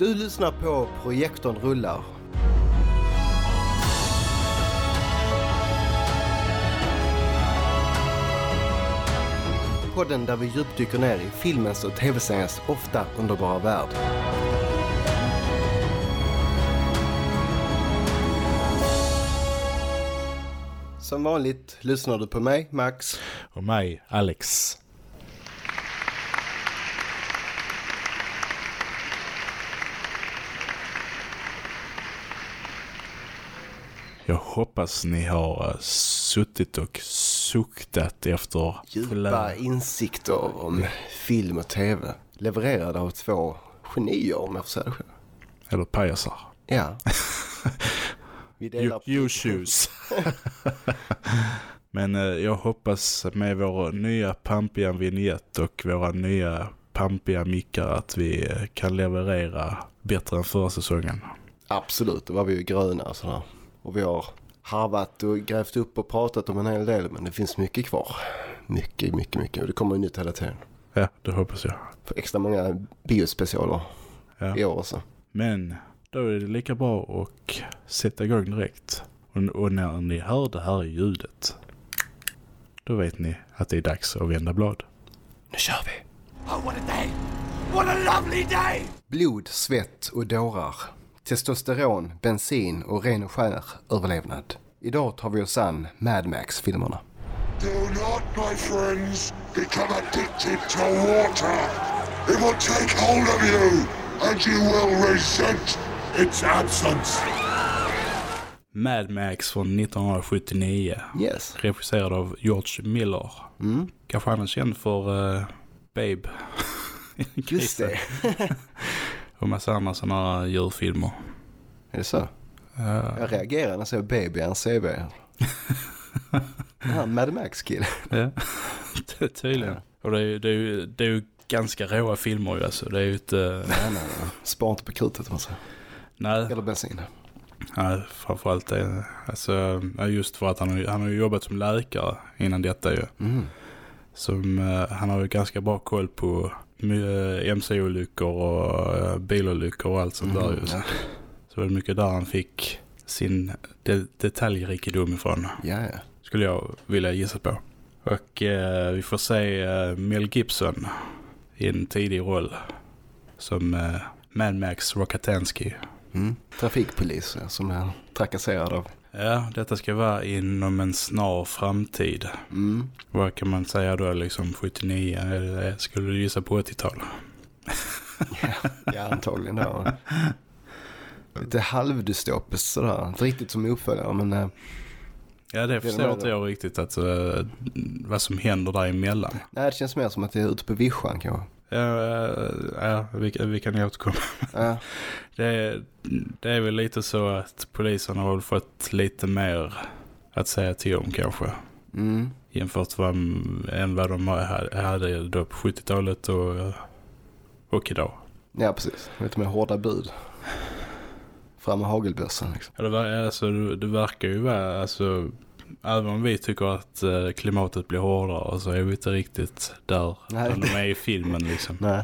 Du lyssnar på Projektorn rullar. Podden där vi djupdyker ner i filmens och tv-seriens ofta underbara värld. Som vanligt lyssnar du på mig, Max. Och mig, Alex. Jag hoppas ni har eh, suttit och suktat efter Djupa insikter om film och tv. Levererade av två genier om jag får säga det själv. Eller pajasar. Ja. Vi You, delar you choose. Men eh, jag hoppas med vår nya pampiga vignett och våra nya pampiga mickar att vi eh, kan leverera bättre än förra säsongen. Absolut, då var vi ju gröna sådär. Och vi har harvat och grävt upp och pratat om en hel del men det finns mycket kvar. Mycket, mycket, mycket. Och det kommer ju nytt hela tiden. Ja, det hoppas jag. För extra många biospecialer Ja. i år också. Men då är det lika bra att sätta igång direkt. Och, och när ni hör det här ljudet, då vet ni att det är dags att vända blad. Nu kör vi! Oh, what a day! What a lovely day! Blod, svett och dårar. Testosteron, bensin och ren och skär överlevnad. Idag tar vi oss an Mad Max-filmerna. Do not, my friends, become addicted to water. It will take hold of you, and you will resent its absence. Mad Max från 1979. Yes. Regisserad av George Miller. Mm. Kanske han är känd för uh, Babe. Just det. Och massa andra sådana här djurfilmer. Är det så? Ja, Jag reagerar när jag ser baby i hans CV. Den här Mad Max-killen. ja. Det är tydligen. Och det är, det, är det är ju ganska råa filmer ju alltså. Det är ju inte... Nej, nej, nej. Spar inte på krutet om man säger. Nej, Eller bensin. nej framförallt det. Alltså, just för att han, har- han har jobbat som läkare innan detta ju. Mm. Som, eh, han har ju ganska bra koll på MC-olyckor och uh, bilolyckor och allt sånt där. Mm, Så, ja. så var det mycket där han fick sin de detaljrikedom ifrån. ja, ja. Skulle jag vilja gissa på. Och eh, vi får se eh, Mel Gibson i en tidig roll. Som uh, Mad Max Rockatansky. Mm. Trafikpolis som är trakasserad av. Ja, detta ska vara inom en snar framtid. Mm. Vad kan man säga då liksom 79? Eller skulle du gissa på 80-tal? Ja, antagligen då. Lite halvdystopiskt sådär. Inte riktigt som uppföljare men eh, Ja, det förstår inte jag riktigt att, uh, vad som händer däremellan. nej, det känns mer som att det är ute på vischan kanske. Ja, eh, ja vi, vi kan återkomma. Ja, Det, är- det är väl lite så att polisen har fått lite mer att säga till om kanske. mm. Jämfört med än vad de ha- hade då på 70-talet och, och idag. ja precis. Lite mer hårda bud. Fram med hagelbössan liksom. Ja, det, alltså, det, det verkar ju vara, alltså, även om vi tycker att eh, klimatet blir hårdare så är vi inte riktigt där, där de är i filmen liksom. Nej.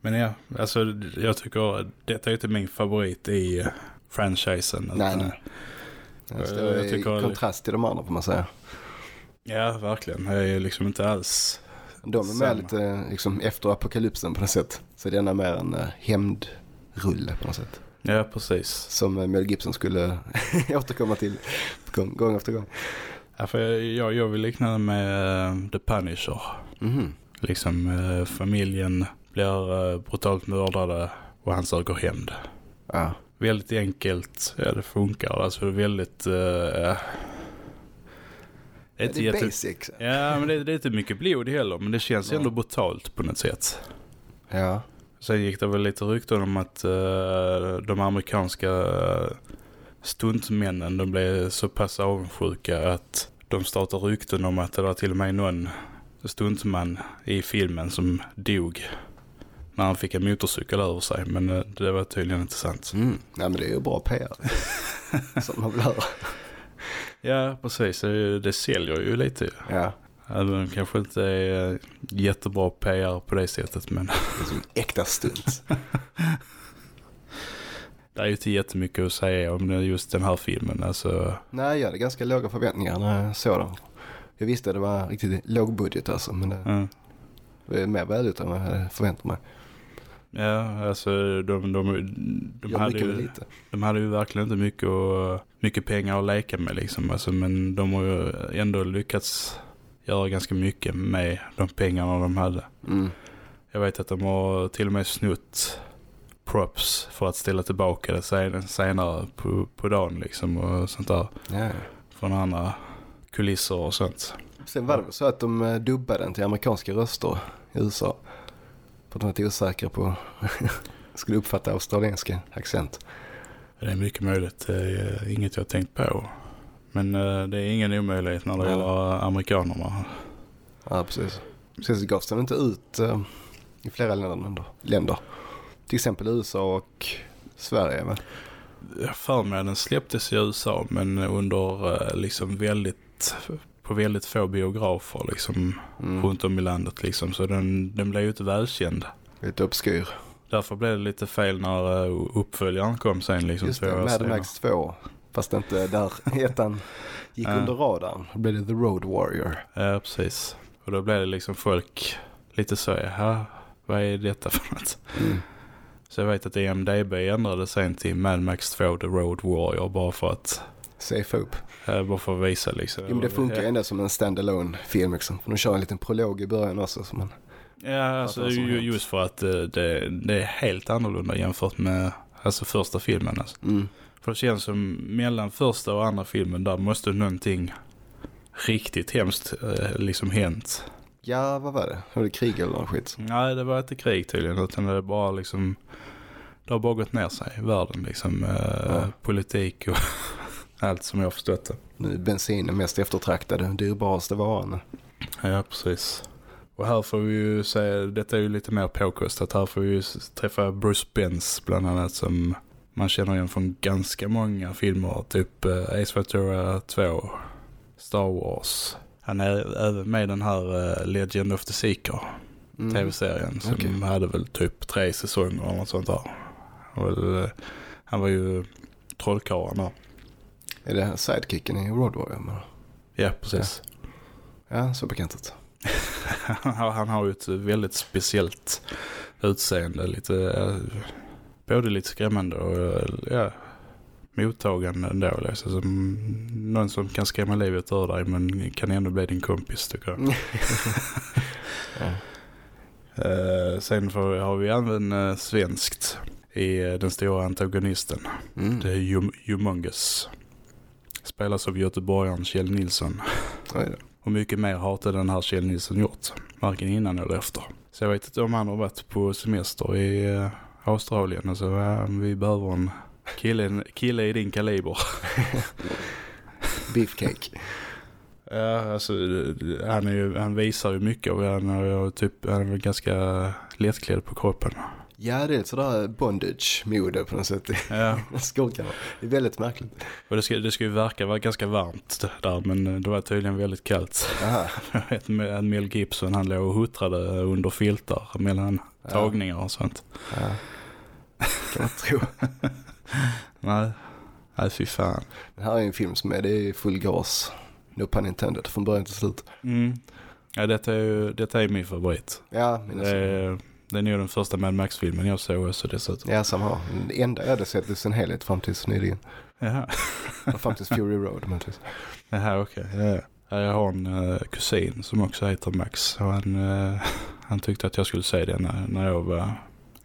Men ja, alltså jag tycker detta är inte min favorit i eh, franchisen. Nej, nej. Det Jag står i tycker- kontrast till de andra får man säga. Ja, verkligen. Det är liksom inte alls... De är med lite liksom, efter apokalypsen på något sätt. Så denna är mer en hämndrulle på något sätt. Ja, precis. Som Mel Gibson skulle återkomma till gång, gång efter gång. Ja, för jag, jag vill likna det med eh, The Punisher. Mhm. Liksom eh, familjen blir eh, brutalt mördade och han söker hämnd. Ja. Väldigt enkelt. Ja, det funkar. Alltså det är väldigt... eh, Det inte är jätte- basic. Ja, men det, det är inte mycket blod heller. Men det känns ändå brutalt på något sätt. Ja. Sen gick det väl lite rykten om att eh, de amerikanska uh, stuntmännen de blev så pass avundsjuka att de startade rykten om att det var till och med någon stuntman i filmen som dog när han fick en motorcykel över sig. Men eh, det var tydligen inte sant. Mm. Nej men det är ju bra PR. Som man vill höra. Ja, precis. Det, det säljer ju lite. Ja. Även om kanske inte är jättebra PR på det sättet. Men Det är som äkta stunt. Det är ju inte jättemycket att säga om just den här filmen. Alltså, Nej, jag hade ganska låga förväntningar när jag såg den. Jag visste att det var riktigt låg budget alltså, men det, är mer välgjort än vad jag hade förväntat mig. Ja, alltså de, de, de, hade ju, de hade ju verkligen inte mycket, och, mycket pengar att leka med liksom. Alltså, men de har ju ändå lyckats göra ganska mycket med de pengarna de hade. Mm. Jag vet att de har till och med snutt props för att ställa tillbaka det sen, senare på, på dagen liksom och sånt där. Ja. Från andra kulisser och sånt. Sen var det så att de eh, dubbade den till amerikanska röster i USA. För att de var lite osäkra på skulle uppfatta australienska accent. Det är mycket möjligt. Det är inget jag har tänkt på. Men eh, det är ingen omöjlighet när det gäller amerikanerna. Ja, precis. Sen så gavs den inte ut eh, i flera länder, länder. Till exempel USA och Sverige. Va? Jag för mig den släpptes i USA men under eh, liksom väldigt på väldigt få biografer liksom Mm. runt om i landet liksom. Så den, den blev ju inte välkänd. Lite obskyr. Därför blev det lite fel när uh, uppföljaren kom sen liksom. Just det, Mad. Max 2. Fast inte där ettan gick Ja. under radarn. Då blev det The Road Warrior. Ja, precis. Och då blev det liksom folk lite så, jaha, vad är detta för något? Mm. Så jag vet att EMDB ändrade sen till Mad Max 2 The Road Warrior bara för att, Safe upp. bara för att visa liksom. Jo men det funkar ju ändå som en standalone film liksom. De kör en liten prolog i början också. Som man, Ja, alltså ju, just för att eh, det, det är helt annorlunda jämfört med alltså första filmen. Alltså. mm. För det känns som mellan första och andra filmen där måste någonting riktigt hemskt eh, liksom hänt. Ja, vad var det? Var det krig eller något skit? Nej, det var inte krig tydligen utan det är bara liksom det har bara gått ner sig i världen liksom. Eh, Ja. Politik och allt som jag har förstått det. Nu är bensin den mest eftertraktade, dyrbaraste varan. Ja, precis. Och här får vi ju säga, detta är ju lite mer påkostat. Här får vi ju träffa Bruce Benz bland annat som man känner igen från ganska många filmer. Typ eh, Ace Ventura 2, Star Wars. Han är även med i den här eh, Legend of the Seeker Mm. tv-serien som Okej. hade väl typ tre säsonger eller något sånt där. Och, eh, han var ju trollkarlen där. Är det sidekicken i Road Warrior? men- Ja, precis. Ja, så bekant ut. han han har ju ett väldigt speciellt utseende. Lite, eh, både lite skrämmande och ja, mottagande ändå. Liksom. Som någon som kan skrämma livet ur dig men kan ändå bli din kompis tycker jag. Ja. Eh, sen får, har vi även eh, svenskt i eh, den stora antagonisten. Mm. Det är hum- Humongous. Spelas av göteborgaren Kjell Nilsson. Och mycket mer inte den här Kjell Nilsson gjort. Varken innan eller efter. Så jag vet inte om han har varit på semester i Australien. Och så ja, vi behöver en kille, kille i din kaliber. Beefcake. Ja, alltså han, är ju, han visar ju mycket och han är, typ, han är väl ganska lättklädd på kroppen. Ja, det är ett sådär bondage-mode på något sätt. Ja, Skurkarna. Det är väldigt märkligt. och det ska, det ska ju verka vara ganska varmt där men det var tydligen väldigt kallt. Aha. Mel Gibson han låg och huttrade under filtar mellan Ja. tagningar och sånt. Ja. Kan man tro. Nej, nej fy fan. Det här är en film som är, det är full gas. No pun intended, från början till slut. Mm. Ja, detta är ju detta är min favorit. Ja, men Det är, det är nog den första Mad Max-filmen jag såg också dessutom. ja, samma här. Det enda jag hade sett i sin helhet fram tills nyligen. Och Fram tills Fury Road. möjligtvis. Jaha okej. Ja. Ja, Jag har en uh, kusin som också heter Max. Och han, eh, han tyckte att jag skulle se det när, när jag var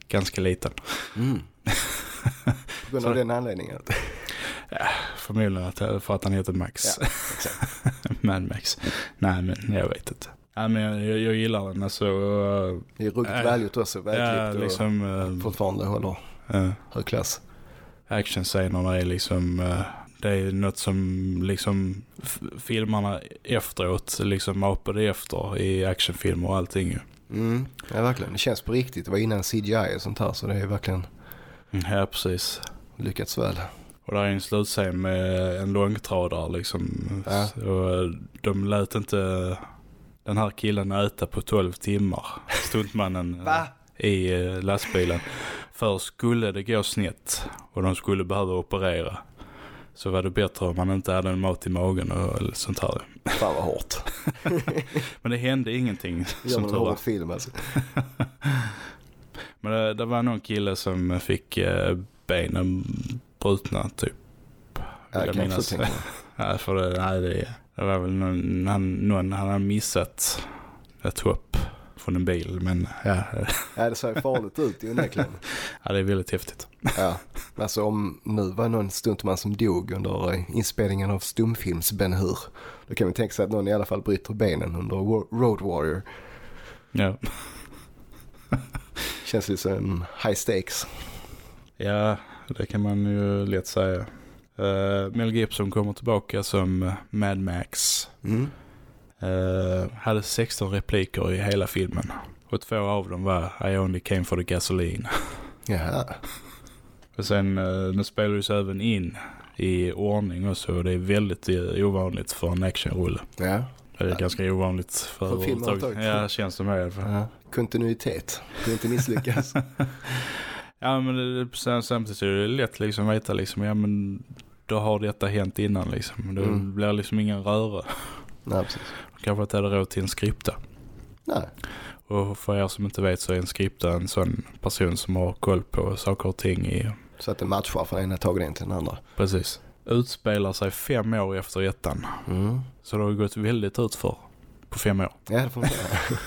ganska liten. Mm. På grund av den anledningen. Förmodligen att, för att han heter Max. Ja. Mad Max. Nej men jag vet inte. Ja, men jag, jag, jag gillar den alltså. och, Det är ruggigt Äh, välgjort också. ja, Välklippt och liksom, eh, fortfarande håller eh, hög klass. actionscenerna är liksom, eh, det är något som liksom filmarna efteråt liksom apade efter i actionfilmer och allting. Mm, ja, verkligen. Det känns på riktigt. Det var innan CGI och sånt här. Så det är verkligen Ja, precis. lyckats väl. Och där är en slutscen med en långtradare liksom. Ja. Och eh, de lät inte den här killen äta på 12 timmar. Stuntmannen eh, i eh, lastbilen. För skulle det gå snett och de skulle behöva operera så var det bättre om man inte hade en mat i magen och sånt här. Fan vad hårt. Men det hände ingenting Gör som man en hård film alltså. Men det, det var någon kille som fick eh, benen brutna typ. Ja, Jag kan minns. också tänka mig. Ja, för det, nej, det, det var väl någon, han, någon han hade missat ett hopp från en bil. Men ja, Ja, det ser farligt ut ju onekligen. ja, det är väldigt häftigt. Ja, alltså om nu var någon stuntman som dog under eh, inspelningen av stumfilms Ben Hur. Då kan vi tänka sig att någon i alla fall bryter benen under Road Warrior. Ja, Känns lite som high stakes. ja det kan man ju lätt säga. Uh, Mel Gibson kommer tillbaka som eh, Mad Max. Mm. Eh, hade 16 repliker i hela filmen. Och två av dem var I only came for the gasoline. Jaha. Och sen, uh, spelar ju så även in i ordning. Och det är väldigt uh, ovanligt för en actionrulle. Ja. Det är Ja. ganska ovanligt för, För film överhuvudtaget. överhuvudtaget. Ja, känns som det i alla fall. ja. Kontinuitet. Det inte misslyckas. Ja, men det, sen, samtidigt är det lätt liksom veta liksom, ja men då har detta hänt innan liksom. Det Mm. blir liksom ingen röra. Nej, precis. Kanske inte hade råd till en skripta. Nej. Och för er som inte vet så är en skripta en sån person som har koll på saker och ting i Så att det matchar från ena taget till den andra. Precis. Utspelar sig fem år efter ettan. Mm. Så det har gått väldigt ut för på fem år. Ja, det får man säga.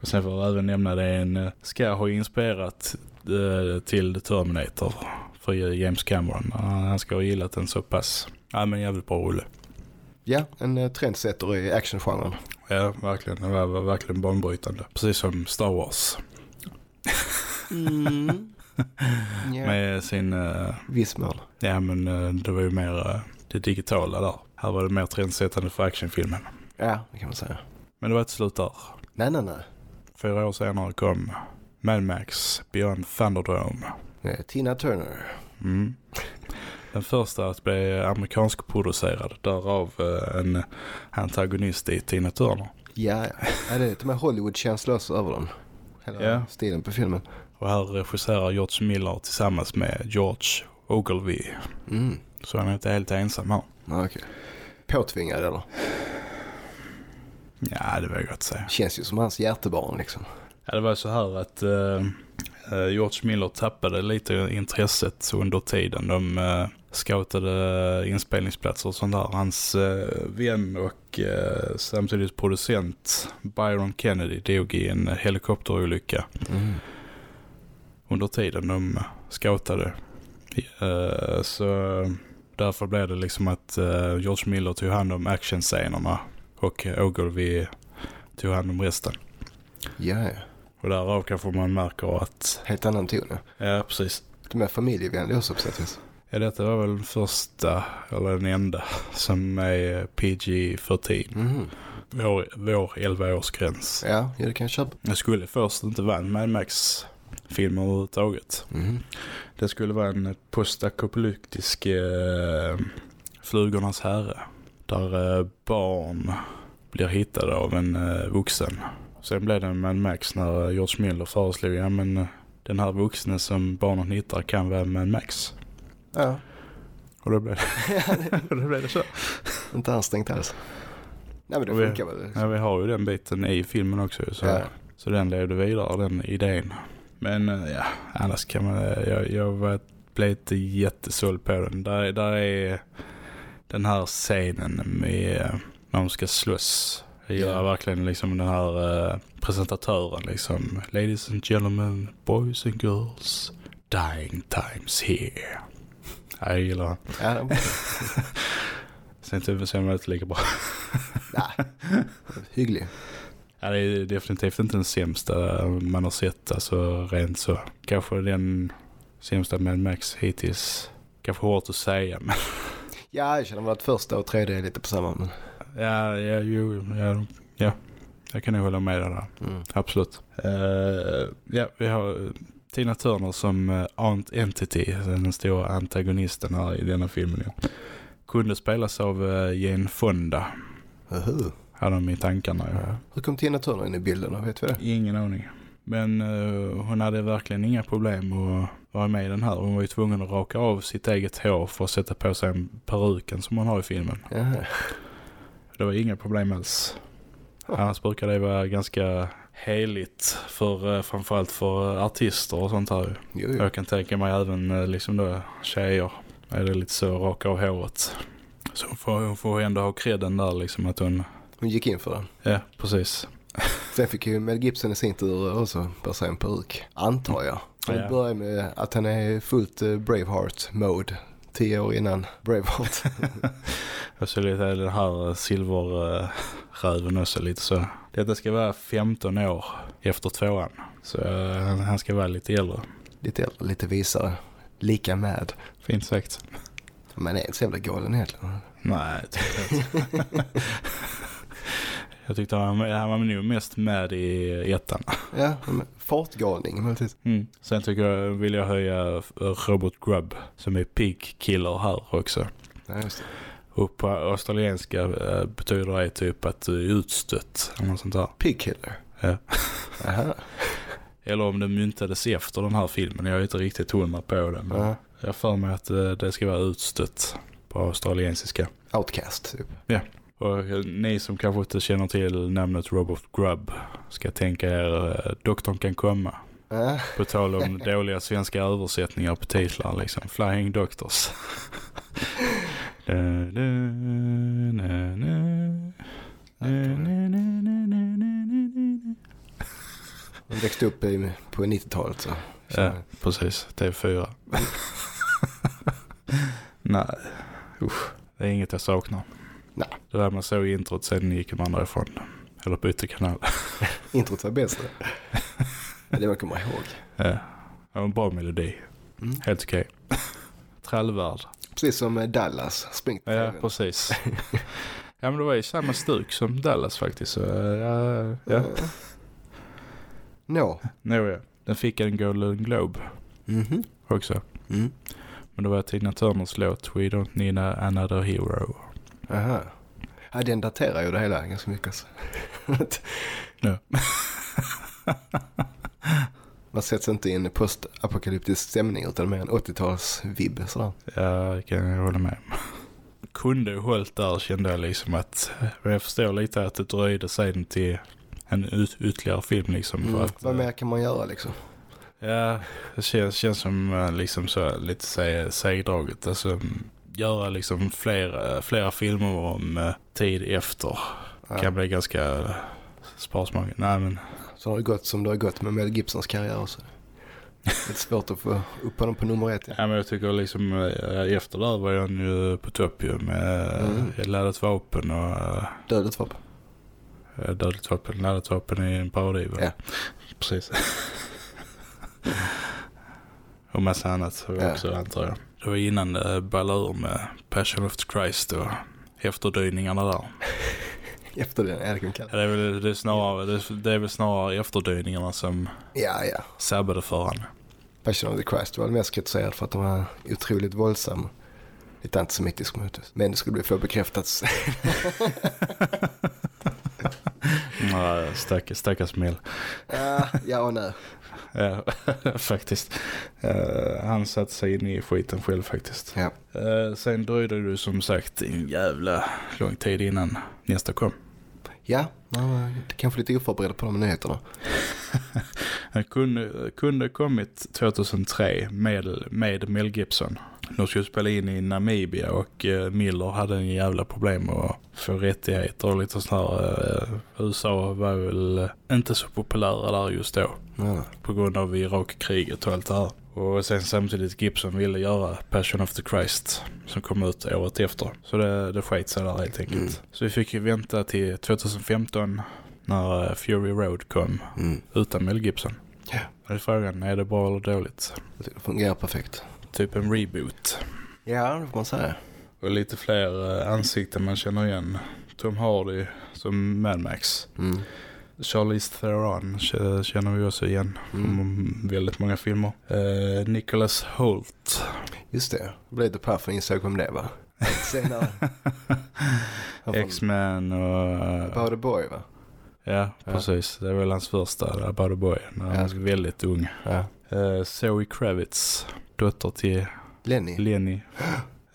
Och sen får jag även nämna det en eh, ska ha inspirerat eh, till The Terminator för James Cameron. Han ska ha gillat den så pass. Ja men jävligt bra rulle. Ja, en eh, trendsetter i actiongenren. Ja verkligen. Det var, var verkligen banbrytande. Precis som Star Wars. Mm. ja. Med sin, eh, Viss mål. ja men eh, det var ju mer eh, det digitala där. Här var det mer trendsättande för actionfilmen. Ja, det kan man säga. Men det var ett slut där. Nej, nej, nej. Fyra år senare kom Mad Max Beyond Thunderdome. Tina Turner. Mm. Den första att bli amerikansk producerad, därav eh, en antagonist i Tina Turner. Ja, ja. det är lite mer Hollywood-känsla också över den. Hela Ja. stilen på filmen. Och här regisserar George Miller tillsammans med George Ogilvy. Mm. Så han är inte helt ensam här. Ja, okej. Påtvingad eller? Ja, det var gott att säga. Känns ju som hans hjärtebarn liksom. Ja, det var så här att eh, George Miller tappade lite intresset under tiden. De eh, scoutade inspelningsplatser och sånt där. Hans eh, vän och eh, samtidigt producent Byron Kennedy dog i en helikopterolycka Mm. under tiden de scoutade. Eh, så därför blev det liksom att eh, George Miller tog hand om actionscenerna och Ogilvy tog hand om resten. Ja, ja. Och därav kanske man märker att, Helt annan ton. ja. ja precis. De är familjevänliga också på sätt och vis. Ja, detta var väl den första, eller den enda, som är PG-13. Mhm. Vår, vår 11-årsgräns. Ja, ja, det kan jag köpa. Det skulle först inte vara en Mad Max-film överhuvudtaget. Mhm. Det skulle vara en postapokalyptisk eh, Flugornas herre. Där eh, barn blir hittade av en eh, vuxen. Sen blev det en Mad Max när George Miller föreslog, ja men eh, den här vuxne som barnen hittar kan vara Mad Max. Ja, Och då blev det, och då blev det så. inte ansträngt alls. Nej men det vi- funkar väl. Ja, vi har ju den biten i filmen också. Så, Ja. så den levde vidare, den idén. Men eh, ja, annars kan man... Jag, jag blev inte jättesåld på den. Där, där är den här scenen med eh, när de ska slåss. Jag gillar Ja. verkligen liksom den här eh, presentatören liksom. Ladies and gentlemen, boys and girls, dying times here. Ja, jag gillar. Ja, det- Sen typ sen var det inte lika bra. nej. Hygglig. Ja, det är definitivt inte den sämsta man har sett. Alltså rent så. Kanske den sämsta Mad Max hittills. Kanske hårt att säga. Men Ja, jag känner väl att första och tredje är lite på samma. Men... ja, ja, jo, ja, ja. Jag kan nog hålla med där. Mm. Absolut. Eh, ja, vi har Tina Turner som uh, Aunt Entity. Den stora antagonisten här i denna filmen. Ja. Kunde spelas av uh, Jane Fonda. Uh-huh. Hade de i tankarna. Ja. Hur kom Tina Turner in i bilden? Vet vi det? Ingen aning. Men eh, hon hade verkligen inga problem att vara med i den här. Hon var ju tvungen att raka av sitt eget hår för att sätta på sig en peruken som hon har i filmen. Jaha. Det var inga problem alls. Annars brukar det vara ganska heligt för eh, framförallt för artister och sånt här. Jo, jo. Jag kan tänka mig även eh, liksom då tjejer är det lite så raka av håret. Så hon får, hon får ändå ha credden där liksom att hon, Hon gick in för den. ja precis. Sen fick ju Mel Gibson i sin tur också sig en peruk. Antar jag. Det Ja. börjar med att han är fullt eh, Braveheart-mode. Tio år innan Braveheart. Och så lite den här silverröven också lite så. Detta ska vara 15 år efter tvåan. Så eh, han- ska vara lite äldre. lite äldre, lite visare. Lika med. Fint sagt. Men är inte så jävla galen egentligen. Nej, jag inte. Jag tyckte han, han var nog mest med i ettan. Ja, men fartgalning. Mm. Sen tycker jag, vill jag höja Robot Grub som är pig killer här också. Ja, just det. Och på australienska eh, betyder det typ att du är utstött eller något sånt där. Pig killer. Ja. Aha. Eller om det myntades efter den här filmen. Jag är inte riktigt hundra på det. Men Ja. jag för mig att eh, det ska vara utstött på australiensiska. Outcast typ. Och ni som kanske inte känner till namnet Robot Grub ska tänka er eh, Doktorn kan komma. Ja. På tal om dåliga svenska översättningar på titlar liksom. Flying Doctors. Da, na, na. Hon växte upp i, på 90-talet så. Ja, precis. TV4. Nej, usch. Det är inget jag saknar. Nej. Det där man såg i introt sen gick man därifrån. Eller bytte kanal. Introt var bäst. Ja, det man kommer ihåg. Ja, det var en bra melodi. Mm. Helt okej. Trallvärd. Precis som eh, Dallas. Springt Ja, precis. ja, men det var ju samma stuk som Dallas faktiskt. Så, ja, ja. Nå. No, ja. Den fick en Golden Globe Mhm. också. Mm. Men det var Tina Turners låt We Don't Need Another Hero. Aha. Ja, den daterar ju det hela ganska mycket. Alltså. Ja. Man sätts inte i en postapokalyptisk stämning utan mer en 80-tals-vibb sådär. Ja, det kan jag hålla med om. Kunde hållit där kände jag liksom att jag förstår lite att det dröjde sen till en ut, ytterligare film liksom. Mm. att, Vad mer kan man göra liksom? Ja, det känns, känns som eh, liksom så lite se- segdraget. Alltså göra liksom flera, flera filmer om eh, tid efter Ja. kan bli ganska eh, sparsmaket. Nej men Så har det gått som det har gått med Mel Gibsons karriär också. Lite svårt att få upp honom på nummer ett. Ja. Ja, men jag tycker liksom eh, efter där var han ju på topp ju med Mm. mm. laddat vapen och eh, Dödligt vapen. dödligt vapen. Laddat vapen i en parodi? Ja. Precis. och massa annat Ja. också antar jag. Det var innan det ballade ur med Passion of the Christ och efterdyningarna där. Efter den, ja det kan kalla Ja, det, är väl, det, är snarare, det, är- det är väl snarare efterdyningarna som Ja, ja. sabbade för honom. Passion of the Christ var mest kritiserad för att de var otroligt våldsam. Lite antisemitisk mot oss. Men det skulle bli få stack, stackars Mel. ja, ja och nej. Ja, faktiskt. Eh, han satte sig in i skiten själv faktiskt. Ja. Uh, sen dröjde det som sagt en jävla lång tid innan nästa kom. Ja, man var kanske lite oförberedd på de nyheterna. Han kunde, kunde kommit 2003 med, med Mel Gibson. De skulle spela in i Namibia och eh, Miller hade en jävla problem att få rättigheter och lite sånt här. eh, USA var väl inte så populära där just då. Ja. på grund av Irakkriget och allt det här. Och sen samtidigt Gibson ville göra Passion of the Christ som kom ut året efter. Så det, det sket sig där helt enkelt. Mm. Så vi fick ju vänta till 2015 när eh, Fury Road kom Mm. utan Mel Gibson. Ja. Då är frågan, är det bra eller dåligt? Det fungerar perfekt. Typ en reboot. Ja, det får man säga. Och lite fler eh, ansikten man känner igen. Tom Hardy som Mad Max. Mm. Charlize Theron känner vi också igen Mm. från väldigt många filmer. Eh, Nicholas Holt. Just det. Det blev paff och insåg vem det var. Senare. X-Men och... About a Boy va? Ja, precis. Det är väl hans första, About a Boy. När han Ja. är väldigt ung. Ja. Uh, Zoe Kravitz, dotter till Lenny. Lenny.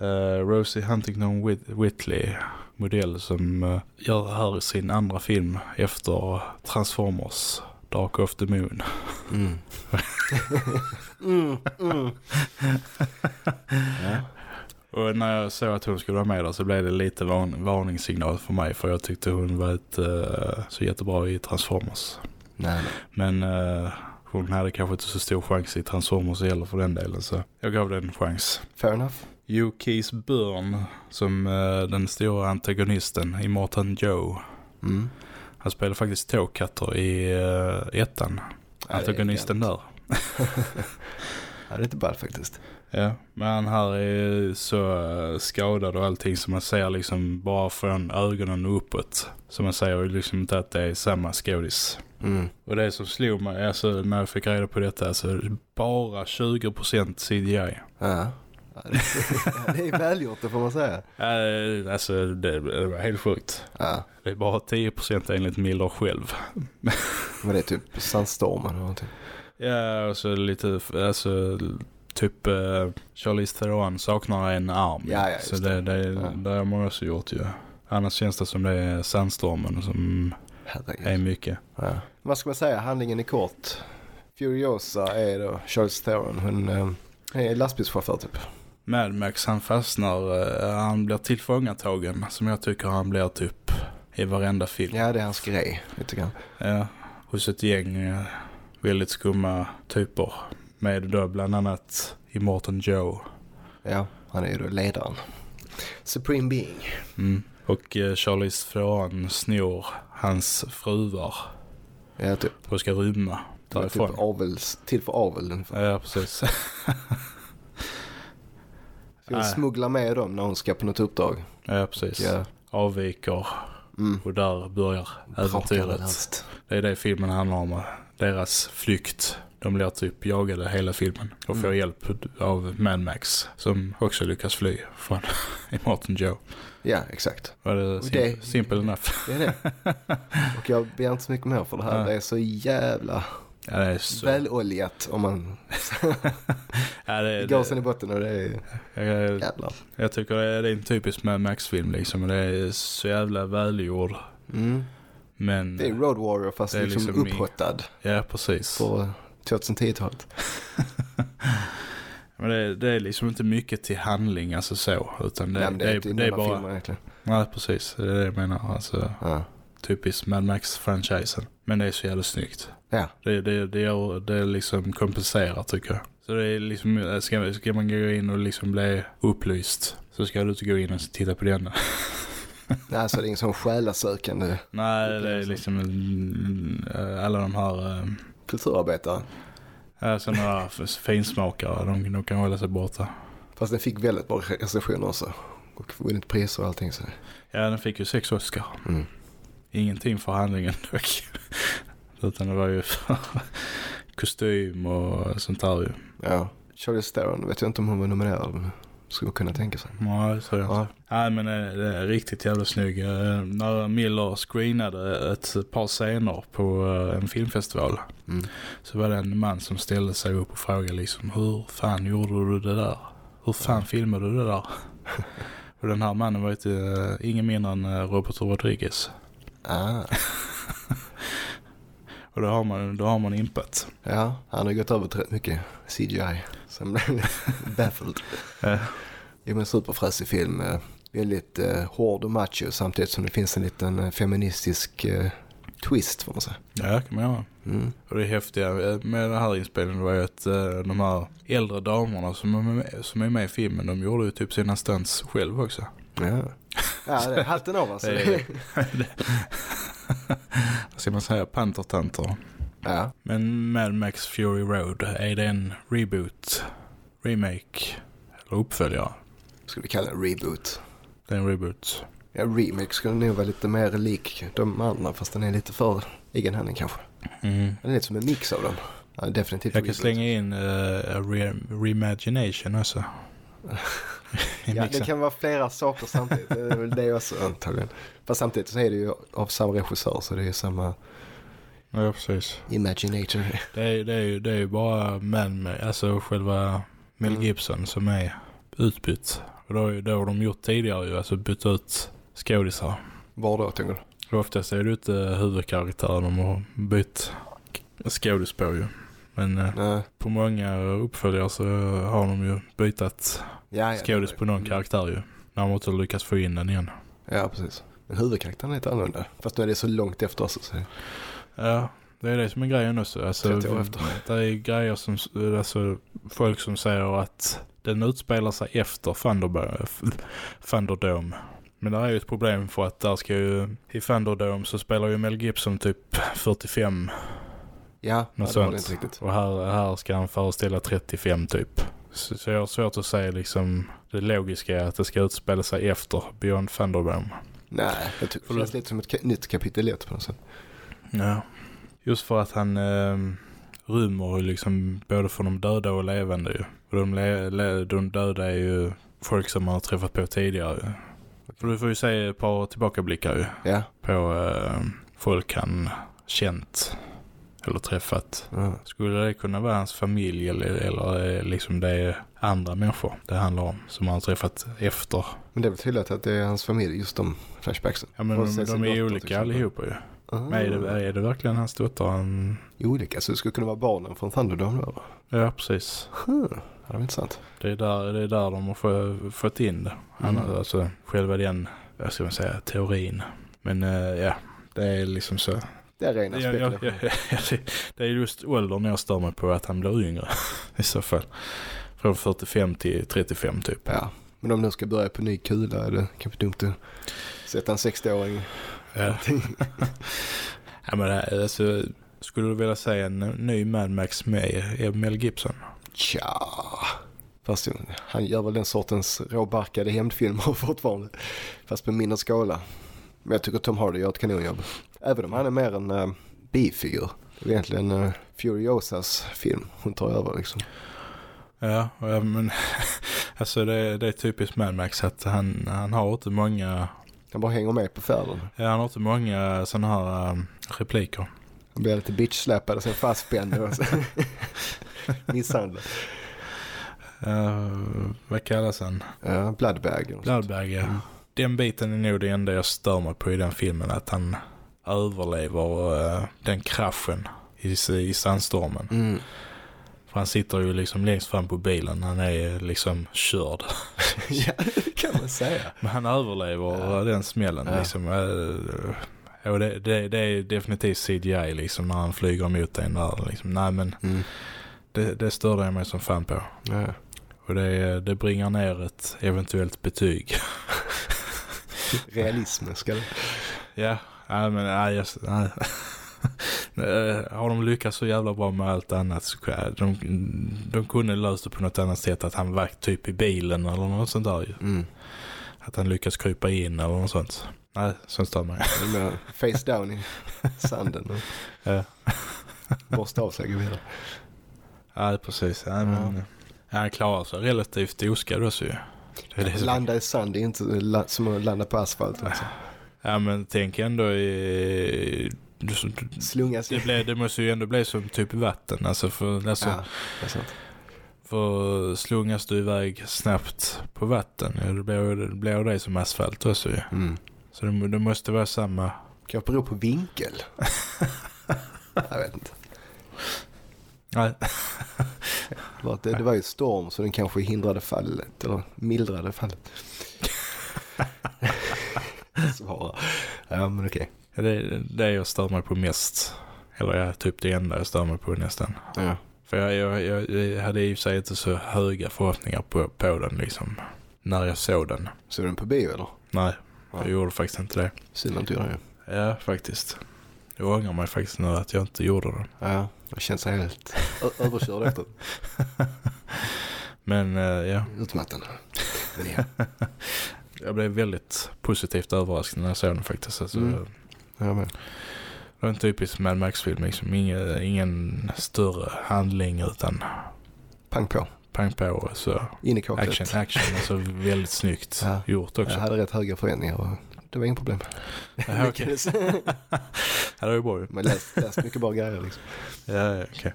Eh, Rosie Huntington Whit- Whitley, modell som uh, gör här sin andra film efter Transformers, Dark of the Moon. Mm. mm, mm. ja. Och när jag såg att hon skulle vara med där så blev det lite varn- varningssignal för mig för jag tyckte hon var ett, eh, så jättebra i Transformers. Nej, nej. Men eh, hon hade kanske inte så stor chans i Transformers heller för den delen så jag gav den en chans. Fair enough. Keys Byrne som eh, den stora antagonisten i Morton Joe. Mm. Han spelar faktiskt Tåkatter i uh, ettan. Antagonisten där. Ja, det är inte bad faktiskt. Ja, men han här är så eh, skadad och allting som man ser liksom bara från ögonen och uppåt. Så man säger liksom inte att det är samma skådis. Mm. Och det som slog mig, alltså när jag fick reda på detta, alltså bara 20% CGI. Ja. Det, är välgjort det får man säga. Äh, alltså det, det var helt sjukt. Ja. Det är bara 10% enligt Miller själv. Men det är typ sandstormen eller någonting. Ja, och så lite, alltså typ uh, Charlize Theron saknar en arm. Ja, ja, så det, det, Ja. det har man också gjort ju. Annars känns det som det är sandstormen som Herregud. är mycket. Ja. Vad ska man säga? Handlingen är kort. Furiosa är då Charles Theron. Hon eh, är lastbilschaufför typ. Mad Max han fastnar, eh, han blir tillfångatagen som jag tycker han blir typ i varenda film. Ja, det är hans grej lite grann. Ja, hos ett gäng eh, väldigt skumma typer. Med då bland annat Immortan Joe. Ja, han är ju då ledaren. Supreme being. Mm. Och eh, Charlize Theron snor hans fruar Ja, typ. och ska rymma därifrån. Typ avels, till för avel ungefär. Ja, precis. Ska Nej. smuggla med dem när hon ska på något uppdrag? ja, precis. Ja. Avviker Mm. och där börjar äventyret. Det är det filmen handlar om. Deras flykt. De blir typ jagade hela filmen och får Mm. hjälp av Mad Max som också lyckas fly från Immortan Joe. Ja, exakt. Var det, sim- det- simple enough? Det är det. Och jag begär inte så mycket mer för det här. Ja. Det är så jävla Ja, det är så. väloljat om man ja, det, gasen i det, botten och det är jag, jävlar. jag tycker det är, det är en typisk Mad Max-film liksom. Det är så jävla välgjord. Mm. Men, Det är Road Warrior fast liksom, liksom i- upphottad ja precis. på 2010-talet. Men det, det är liksom inte mycket till handling alltså så. Utan det, Nej, men det, är, det är bara... filmer egentligen. Nej precis, det är det jag menar. Alltså Ja. typiskt Mad Max-franchisen. Men det är så jävla snyggt. ja. Det, det, det, gör, det liksom kompenserar tycker jag. Så det är liksom, ska, ska man gå in och liksom bli upplyst så ska du inte gå in och titta på denna. Nej, alltså det är ingen sån själasökande Nej, det är liksom äh, alla de här kulturarbetare. sådana där finsmakare, de, de kan hålla sig borta. Fast den fick väldigt bra recensioner också. Och vunnit priser och allting. Så. Ja, den fick ju sex Oscar. Mm. Ingenting för handlingen dock. Utan det var ju för kostym och sånt där ju. Ja. Charlie Theron vet jag inte om hon var nominerad. Men skulle kunna tänka sig. Det tror jag Ja. inte. Nej, men det, är riktigt jävla snygg. Eh, När Miller screenade ett par scener på eh, en filmfestival Mm. så var det en man som ställde sig upp och frågade liksom hur fan gjorde du det där? Hur fan filmade du det där? och den här mannen var ju uh, ingen mindre än eh, Robert Rodriguez. Ah. Och då har man, då har man impat. Ja, han har gått över till rätt mycket CGI. Så han blev lite baffled. Ja. Det är en superfräsig film. eh, Väldigt eh, hård och macho samtidigt som det finns en liten eh, feministisk eh, twist får man säga. Ja, kan man göra. Mm. Och det häftiga med den här inspelningen var ju att eh, de här äldre damerna som är, med, som är med i filmen, de gjorde ju typ sina stunts själv också. Ja. ja, det är hatten av alltså. Det Vad ska man säga? Pantertanter. ja. Men Mad Max Fury Road, är det en reboot, remake eller uppföljare? Ska vi kalla det reboot. Det är en reboot. Ja, remake skulle nog vara lite mer lik de andra fast den är lite för egenhändig kanske. Mm. Den är lite som en mix av dem. Ja, definitivt Jag kan reboot. slänga in uh, re reimagination också. Ja, det kan vara flera saker samtidigt. Det är väl det också antagligen. Fast samtidigt så är det ju av samma regissör så det är samma Ja, precis. imaginator. Det är, det är, ju, det är ju bara män med, alltså själva Mel Mm. Gibson som är utbytt. Och då, det har de gjort tidigare ju, alltså bytt ut skådisar. Var då tänker du? Oftast är det inte huvudkaraktären de har bytt skådis på ju. Men eh, Nej. på många uppföljare så har de ju bytt Ja, ja, skådis på någon karaktär ju. När de inte lyckas få in den igen. Ja, precis. Men huvudkaraktären är lite annorlunda. Fast nu är det så långt efter oss. Så. Ja, det är det som är grejen också. Alltså, 30 år efter. Det är grejer som, alltså folk som säger att den utspelar sig efter Thunderdome. Thunderdome. Men det är ju ett problem för att där ska ju, i Thunderdome så spelar ju Mel Gibson typ 45 Ja, något sånt. inte riktigt. Och här, här ska han föreställa 35 typ. Så, så jag har svårt att säga liksom det logiska är att det ska utspela sig efter Beyond Thunderdome. Nej, jag tycker det känns lite som ett nytt kapitel 1 på något sätt. Ja. Just för att han eh, rymmer liksom både för de döda och levande ju. Och de, le, le, de döda är ju folk som man har träffat på tidigare ju. För du får ju se ett par tillbakablickar ju Ja. på eh, folk han känt eller träffat. ja. Skulle det kunna vara hans familj eller, eller eh, liksom det är andra människor det handlar om som han har träffat efter? Men det är väl tydligt att det är hans familj, just de flashbacksen. Ja men de, sin de är dotter, olika allihopa ju. Ah. Men är det, är det verkligen hans dotter? Han... Olika, så det skulle kunna vara barnen från Thunderdome då? Ja precis. Huh. Ja, det intressant. Det är där, det är där de har få, fått in det. Han, Mm. Alltså själva den, vad ska man säga, teorin. Men eh, ja, det är liksom så. Det är rena Ja, ja, ja, ja, det- är just åldern jag stör mig på att han blir yngre i så fall. Från 45 till 35 typ. Ja. Men om de ska börja på ny kula är det kanske dumt att sätta en 60-åring. Ja. ja men här, alltså, skulle du vilja säga en ny Mad Max med Mel Gibson? Tja. Fast han gör väl den sortens råbarkade hämndfilmer fortfarande. Fast på mindre skala. Men jag tycker Tom Hardy gör ett kanonjobb. Även om han är mer en uh, bifigur. Det är egentligen uh, Furiosas film. Hon tar över liksom. Ja, men alltså det, det är typiskt Mad Max att han, han har inte många Han bara hänger med på färden. Ja, han har inte många sådana här um, repliker. Han blir lite bitchsläpad och sen fastspänd och så misshandlad. Uh, vad kallas han? Ja, bloodbag. Bloodbag, ja. Den biten är nog det enda jag stör mig på i den filmen. Att han överlever uh, den kraschen i, i sandstormen. Mm. För han sitter ju liksom längst fram på bilen. Han är liksom körd. ja, det kan man säga. Men han överlever den smällen Ja. liksom. Och det, det, det är definitivt CGI liksom när han flyger mot en där. Liksom. Nej men Mm. det, det störde jag mig som fan på. Ja. Och det, det bringar ner ett eventuellt betyg. Realism ska det. ja, nej men nej, jag, nej. Har de lyckats så jävla bra med allt annat så de, de kunde löst det på något annat sätt. Att han var typ i bilen eller något sånt där ju. Mm. Att han lyckas krypa in eller något sånt. Nej, sånt stör mig. Face down i sanden Ja. borsta av sig och gå vidare. Nej, precis. Nej, men, Han klarar sig relativt oskadd också ju. Det är det som- Landa i sand är inte som att landa på asfalt. Alltså. Ja men tänk ändå i... du- Slungas Det, blir, det måste ju ändå bli som typ vatten. Alltså för, alltså, Ja, det är sant. för slungas du iväg snabbt på vatten, ja, då blir det blir det som asfalt också ju. Mm. Så det, det måste vara samma... Kanske beror på vinkel. jag vet inte. Nej, Det var, det, det var ju storm så den kanske hindrade fallet. Eller mildrade fallet. Svara. Ja men okej. det är det jag stör mig på mest. Eller ja, typ det enda jag stör mig på nästan. Ja. För jag, jag, jag, jag hade i sig inte så höga förhoppningar på, på den liksom. När jag såg den. Såg du den på bio eller? Nej, jag Ja. gjorde faktiskt inte det. Synd att du gör det. Ja, faktiskt. Jag ångrar mig faktiskt nu att jag inte gjorde det. Ja, jag känner sig helt överkörd efter. Men eh, ja, Utmattande. Men ja. jag blev väldigt positivt överraskad när jag såg den faktiskt. Alltså, Mm. Det var en typisk Mad Max-film. Liksom. Ingen, ingen större handling utan Pang på. pang på. Så In i kaklet. action, action är så väldigt snyggt Ja. gjort också. Jag hade rätt höga förväntningar och det var inget problem. Ja. Ja, det var ju bra. Men läst, läst mycket bra grejer liksom. Ja, ja, okej.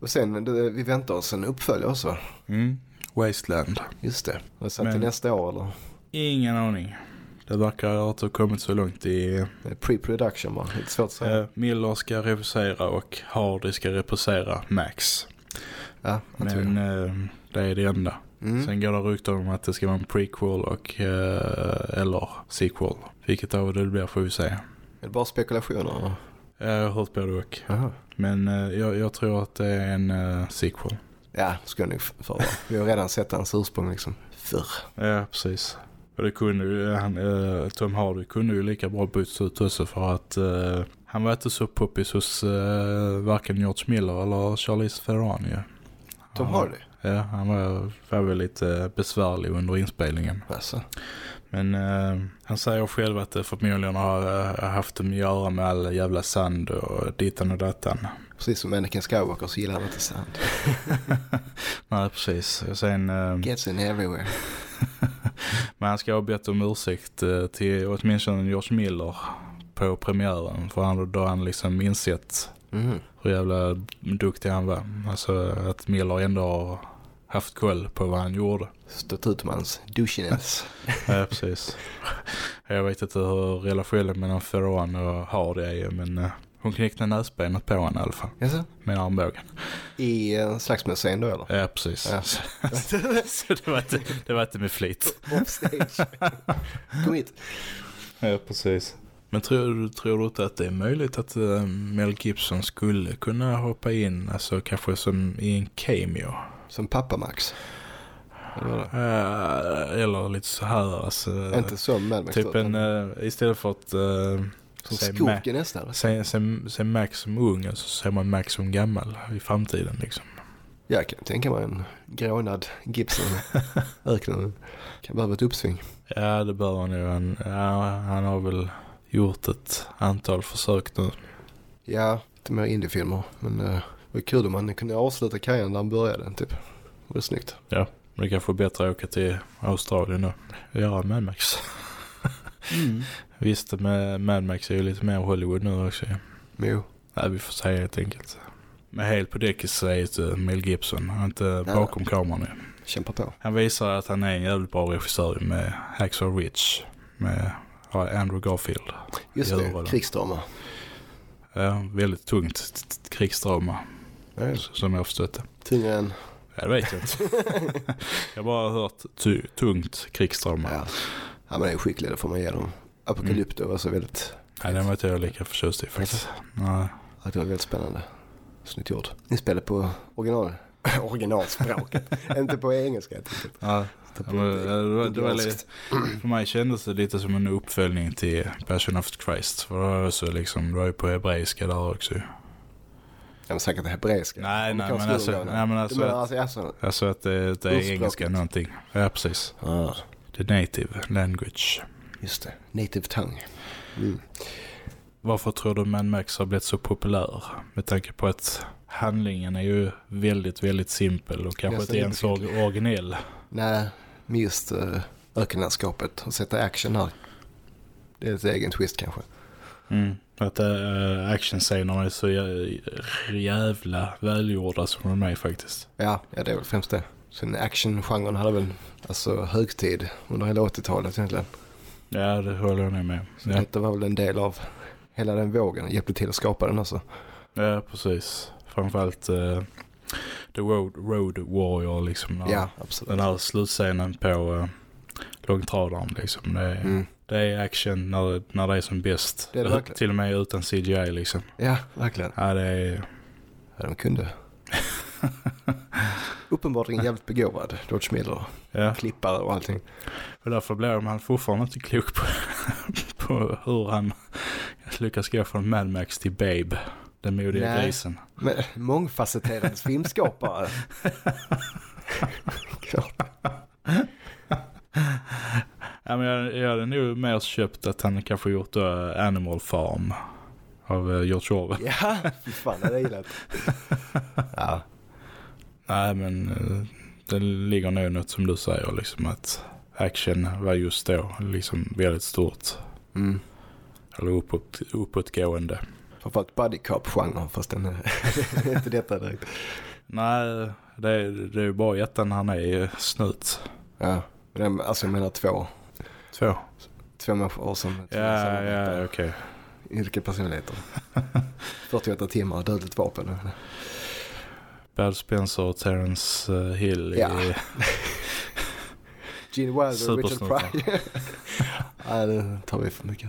Och sen, vi väntar oss en uppföljare också. Mm. Wasteland. Just det. Har jag satt till nästa år eller? Ingen aning. Det verkar inte ha kommit så långt i... Det är Pre-production bara. Lite svårt att säga. Uh, Miller ska regissera och Hardy ska reprisera Max. ja, Men det. eh, det är det enda. Mm. Sen går det rykten om att det ska vara en prequel och eh, eller sequel. Vilket av det blir får vi se. Är det bara spekulationer? Jag har hört både och. Aha. Men eh, jag, jag tror att det är en uh, sequel. Ja, ska jag nog för. Vi har redan sett hans ursprung liksom. Förr. Ja, precis. Och det kunde ju, han, eh, Tom Hardy kunde ju lika bra byts ut också för att eh, han var inte så poppis hos uh, varken George Miller eller Charlize Theron ju. Tom Hardy? Ja, han var, var väl lite besvärlig under inspelningen. Alltså. Men eh, han säger själv att det förmodligen har eh, haft att göra med all jävla sand och dittan och dattan. Precis som Anakin Skywalker så gillar han inte sand. Nej, precis. Och Sen, eh, Gets in everywhere. men han ska ha bett om ursäkt eh, till åtminstone George Miller på premiären. För han, då han liksom insett Mm. hur jävla duktig han var. Alltså att Miller ändå har haft koll på vad han gjorde. Stått ut med hans douchiness. Ja, precis. Jag vet inte hur relationen mellan Ferran och Hardy är men eh, hon knäckte näsbenet på honom i alla fall. Jaså? Med armbågen. I en slagsmålsscen då eller? Ja, precis. Ja. Så det var, inte, det var inte med flit. Offstage. Kom hit. Ja, precis. Men tror, tror du inte att det är möjligt att eh, Mel Gibson skulle kunna hoppa in, alltså kanske som i en cameo? Som pappa Max. Eller? Eh, eller lite så här, alltså. Inte som Mad Max Typ då, en, utan eh, istället för att uh, Som se, Ma- nästan. se, se, se Max som ung så ser man Max som gammal i framtiden liksom. Jag kan tänka mig en grånad Gibson. Öknen. Kan behöva ett uppsving. Ja, det bör han ju. Han, ja, han har väl gjort ett antal försök nu. Ja, lite mer indiefilmer. Men uh, det var kul om man kunde avsluta karriären där han började. Typ. Det var snyggt. Men det kanske är bättre att åka till Australien då. och Göra Mad Max. Visst, med Mad Max är ju lite mer Hollywood nu också. Jo. Nej, vi får säga helt enkelt. Men helt på däcket så är inte Mel Gibson. Han är inte bakom kameran nu. Kämpa på. Han visar att han är en jävligt bra regissör med Hacksaw Ridge. Med Andrew Garfield. Just Ja, det, krigsdrama. Ja, väldigt tungt krigsdrama. Som jag förstått det. Tyngre än... Ja, det vet jag inte. jag har bara hört tungt krigsdrama. Ja. ja, men det är skicklig, det får man ge dem. Apokalypto var så väldigt... Nej, den var inte jag lika förtjust i faktiskt. Nej. Ja, det var väldigt spännande. Snyggt gjort. Ni spelade på original... originalspråket. inte på engelska. tänkte. Ja, Ja, men, det var, det var lite, för mig kändes det lite som en uppföljning till Passion of Christ. För det var också liksom, det var ju på hebreiska där också. Ja, men säkert hebreiska. Nej, nej, men alltså- nej, men alltså menar att- alltså, alltså... Alltså att det, det är engelska någonting. Ja, precis. Ah, The native language. just det. Native tongue. Mm. Varför tror du Mad Max har blivit så populär? Med tanke på att handlingen är ju väldigt, väldigt simpel och kanske inte ens originell. Nej, men just uh, ökenlandskapet och sätta action här. Det är ett egen twist kanske. Mm. Att äh, actionscenerna är så jä- jävla välgjorda som de är faktiskt. Ja, ja det är väl främst det. Sen actiongenren hade väl alltså högtid under hela 80-talet egentligen. Ja, det håller jag nog med. Så Ja, detta var väl en del av hela den vågen. Hjälpte till att skapa den alltså. ja precis. Framförallt uh, The Road, Road Warrior liksom. Ja, absolut. Den här slutscenen på uh, långtradaren liksom. Det är, Mm. Det är action när, när det är som bäst. Det är det. Till och med utan CGI liksom. Ja, verkligen. Ja, det är... Ja, de kunde. Uppenbarligen jävligt begåvad, George Miller. Ja, Klippare och allting. och därför blir man fortfarande inte klok på, på hur han lyckas gå från Mad Max till Babe. Den modiga Nej. grisen. Men mångfacetterad filmskapare. Klart. Ja, men jag, jag hade nog mer köpt att han kanske gjort då Animal Farm av eh, George Orwell. Ja, fan det hade jag gillat. Ja, Nej, men eh, det ligger nog något som du säger, liksom att action var just då liksom väldigt stort. Mm. Eller uppåt, uppåtgående. Framförallt buddy cop-genren fast den är inte detta direkt. Nej, det är, det är ju bara ettan han är snut. Ja, men alltså jag menar två. Två. Två människor som Ja, ja, okej. Olika personligheter. 48 timmar, dödligt vapen. Bad Spencer och Terence eh, Hill i... Ja. Gene Wilder och Richard. Pryor. Nej, det tar vi för mycket.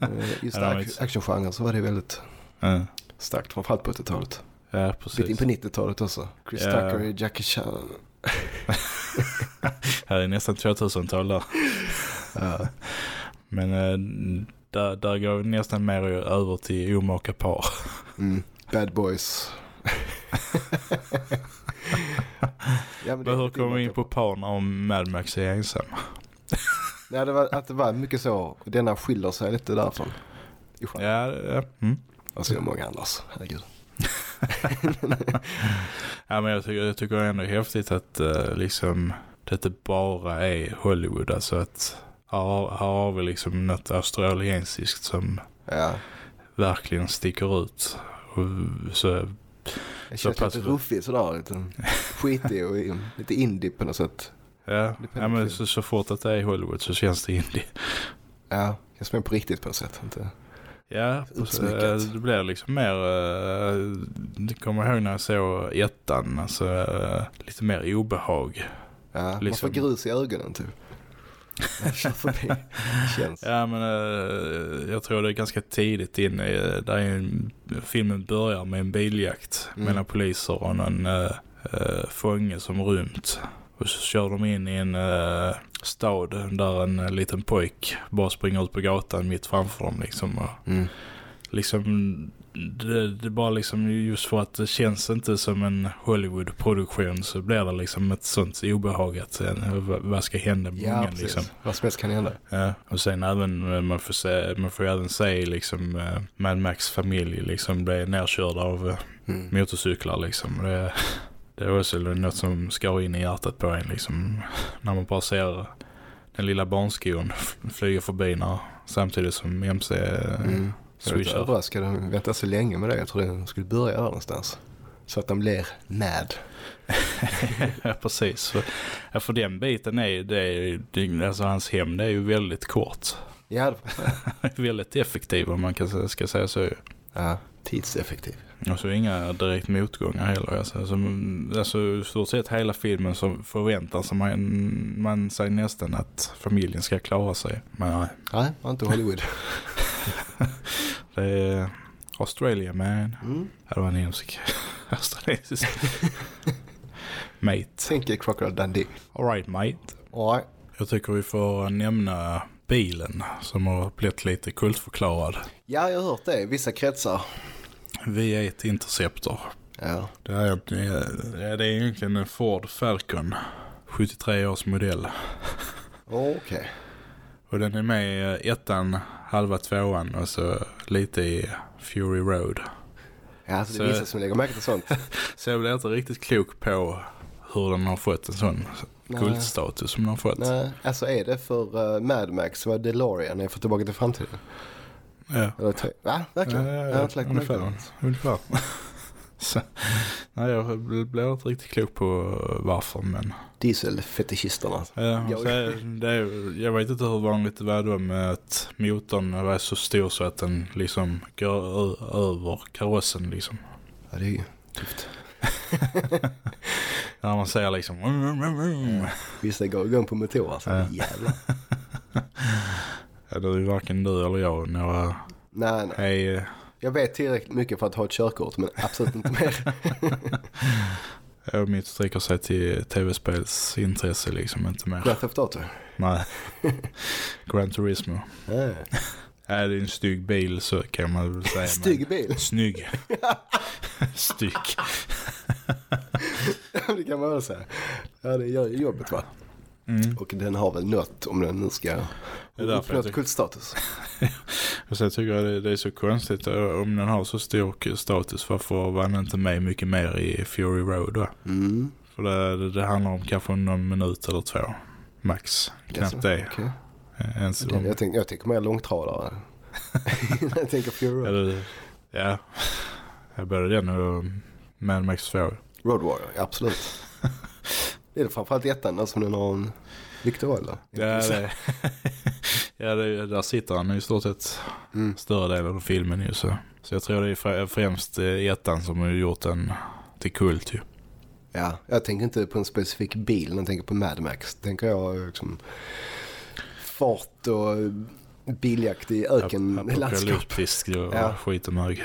Eh, Just actiongenren så var det väldigt Ja, starkt, framförallt på 80-talet. ja Lite in precis. på 90-talet också. Chris Ja. Tucker i Jackie Chan. Här är nästan 2000-tal där. Ja. Men eh, där, där går vi nästan mer över till omaka par. Mm. Bad Boys. ja, Men hur kommer vi in på par när Mad Max är ensam? Nej, det var att det var mycket så. Denna skiljer sig lite därifrån. I. Ja, ja. Mm. Alltså det är många annars, herregud. ja men jag tycker, jag tycker ändå häftigt att eh, liksom det inte bara är Hollywood. Alltså att här, här har vi liksom något australiensiskt som Ja, verkligen sticker ut. Och så, det Så känns pass- lite ruffig sådär. Lite skitig och lite indie på något sätt. ja, ja men så, så fort att det är Hollywood så känns det indie. Ja, känns mer på riktigt på något sätt. Inte... Ja, eh, det blir liksom mer, uh, det kommer ihåg när jag såg ettan, alltså eh, lite mer obehag. Ja, Liksom. man får grus i ögonen typ. Ja men eh, jag tror det är ganska tidigt in i, där är en, filmen börjar med en biljakt Mm. mellan poliser och någon uh, fånge som rymt. Och så kör de in i en eh, stad där en eh, liten pojk bara springer ut på gatan mitt framför dem liksom. Och Mm. liksom det, det är bara liksom just för att det känns inte som en Hollywood-produktion så blir det liksom ett sånt obehag att eh, vad- ska hända med Ja, ungen liksom. Vad som helst kan hända. Ja, och sen även eh, man får, se, man får även se liksom eh, Mad Max familj liksom bli nerkörda av Mm. motorcyklar liksom. Det, det är också något som skar in i hjärtat på en liksom. När man bara ser den lilla barnskon flyga förbi när, samtidigt som MC Mm. Jag är lite överraskad. De väntade så länge med det. Jag trodde de skulle börja där någonstans. Så att de blir mad. ja, precis. För, ja, för den biten är det, det, alltså hans hem det är ju väldigt kort. Ja, väldigt effektiv om man kan, ska säga så. ja tidseffektiv. Och så inga direkt motgångar heller. Alltså, alltså, alltså i stort sett hela filmen så förväntar sig man, man sig nästan att familjen ska klara sig. Men nej, Nej, inte Hollywood. det är Australia man. Mm. Det var en engelsk. Australiensisk. mate. Tänker Crocodile Dundee. Alright mate. All right. Jag tycker vi får nämna bilen som har blivit lite kultförklarad. Ja, jag har hört det vissa kretsar. V8 Interceptor. Ja. Det är, det är, egentligen en Ford Falcon. 73 års modell. Okej. Och den är med i ettan, halva tvåan och så lite i Fury Road. Ja, alltså det är vissa som lägger märke till sånt. Så jag blir inte riktigt klok på hur den har fått en sån Nej. kultstatus som den har fått. Nej, alltså är det för uh, Mad Max vad DeLorean är för Tillbaka till framtiden? Ja. Eller? Va? Verkligen? Ja, ja, Jag har inte lagt ungefär. Så, nej, jag blir inte riktigt klok på varför men Dieselfetischisterna. Ja, Jag- så det är, jag vet inte hur vanligt det var då med att motorn var så stor så att den liksom går över karossen liksom. Ja, det är ju tufft. När man säger liksom... Vissa går igång på motorer alltså. Ja. Jävlar. Ja, det är ju varken du eller jag några... Nej, nej. Hej, Jag vet tillräckligt mycket för att ha ett körkort men absolut inte mer. jag mitt sträcker sig till tv-spels intresse liksom, inte mer. Grand Theft Auto. Nej. Gran Turismo. Ja. Är det en stygg bil så kan man väl säga. Stygg bil. Snygg. Stygg. det kan man väl säga. Ja, det gör jobbet va. Mm. Och den har väl nått om den nu ska uppnå tycker- kultstatus. Och sen tycker jag det, det är så konstigt eh, om den har så stor status. Varför var den inte med mycket mer i Fury Road då? Mm. För det, det, det handlar om kanske någon minut eller två. Max. Knappt Jaså, det. okej. Eh, Ens om, Jag, tänker, jag tänker mer långtradare. jag tänker Fury Road. eller, ja. Jag började den och Mad Max 2. Road Warrior, ja, absolut. det är det framförallt ettan där som den har en viktig roll. Då. Ja, det, ja det, där sitter han i stort sett Mm. större delen av filmen ju så. Så jag tror det är fr- främst eh, ettan som har gjort den till kult ju. Ja, jag tänker inte på en specifik bil när jag tänker på Mad Max. Tänker jag liksom fart och biljakt i ökenlandskap. Apokalyptisk och Ja. skit och mög.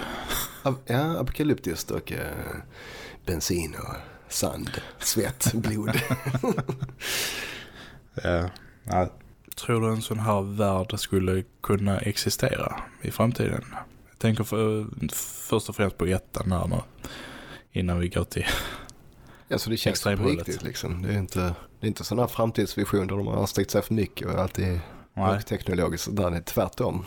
Ap- Ja, apokalyptiskt och eh, bensin och sand, svett, blod. Ja. Ja. Tror du en sån här värld skulle kunna existera i framtiden? Jag tänker för, först och främst på ettan här nu. Innan vi går till... alltså det känns på riktigt liksom. Det är inte, det är inte sådana här framtidsvision där de har ansträngt sig för mycket och alltid är högteknologiskt. Där det är tvärtom.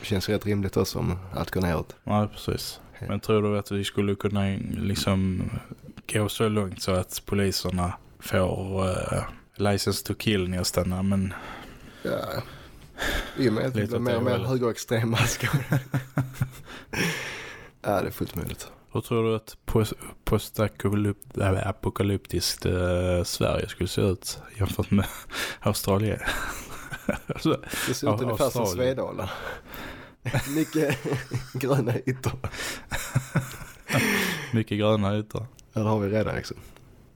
Det känns rätt rimligt också om allt går neråt. nej precis. Men tror du att vi skulle kunna liksom gå så långt så att poliserna får uh, license to kill nästan? Men Ja. I och med att det blir mer och mer högerextrema. ja, det är fullt möjligt. hur tror du att post- postapokalyp- äh, apokalyptiskt uh, Sverige skulle se ut jämfört med Australien? alltså, Det ser ut ungefär som Australien. Svedala. Mycket gröna ytor. mycket gröna ytor. Ja, det har vi redan liksom.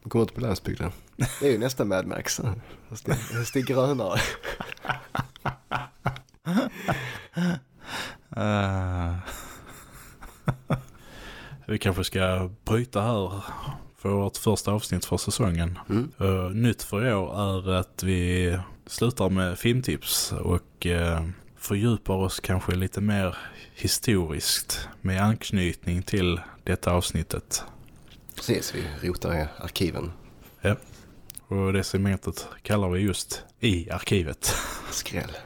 Vi kommer ut på landsbygden. Det är ju nästa Mad Max. Fast det, fast det är grönare. Eh, vi kanske ska bryta här för vårt första avsnitt för säsongen. Mm. Eh, nytt för i år är att vi slutar med filmtips och uh, fördjupar oss kanske lite mer historiskt med anknytning till detta avsnittet. Precis, vi rotar i arkiven. Och det segmentet kallar vi just i arkivet. Skräll.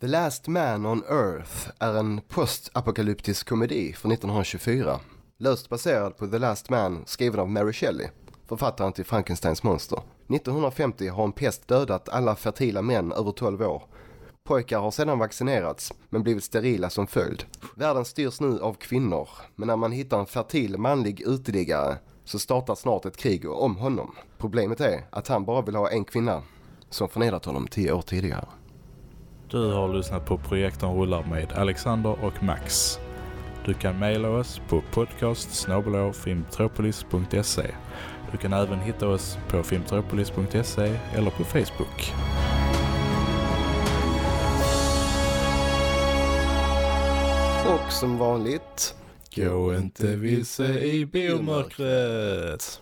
The Last Man on Earth är en postapokalyptisk komedi från 1924. Löst baserad på The Last Man skriven av Mary Shelley, författaren till Frankensteins monster. 1950 har en pest dödat alla fertila män över 12 år. Pojkar har sedan vaccinerats men blivit sterila som följd. Världen styrs nu av kvinnor, men när man hittar en fertil manlig uteliggare så startar snart ett krig om honom. Problemet är att han bara vill ha en kvinna som förnedrat honom tio år tidigare. Du har lyssnat på Projekten rullar med Alexander och Max. Du kan mejla oss på podcast filmtropolis.se. Du kan även hitta oss på filmtropolis.se eller på Facebook. Och som vanligt, Gå inte vilse i biomörkret!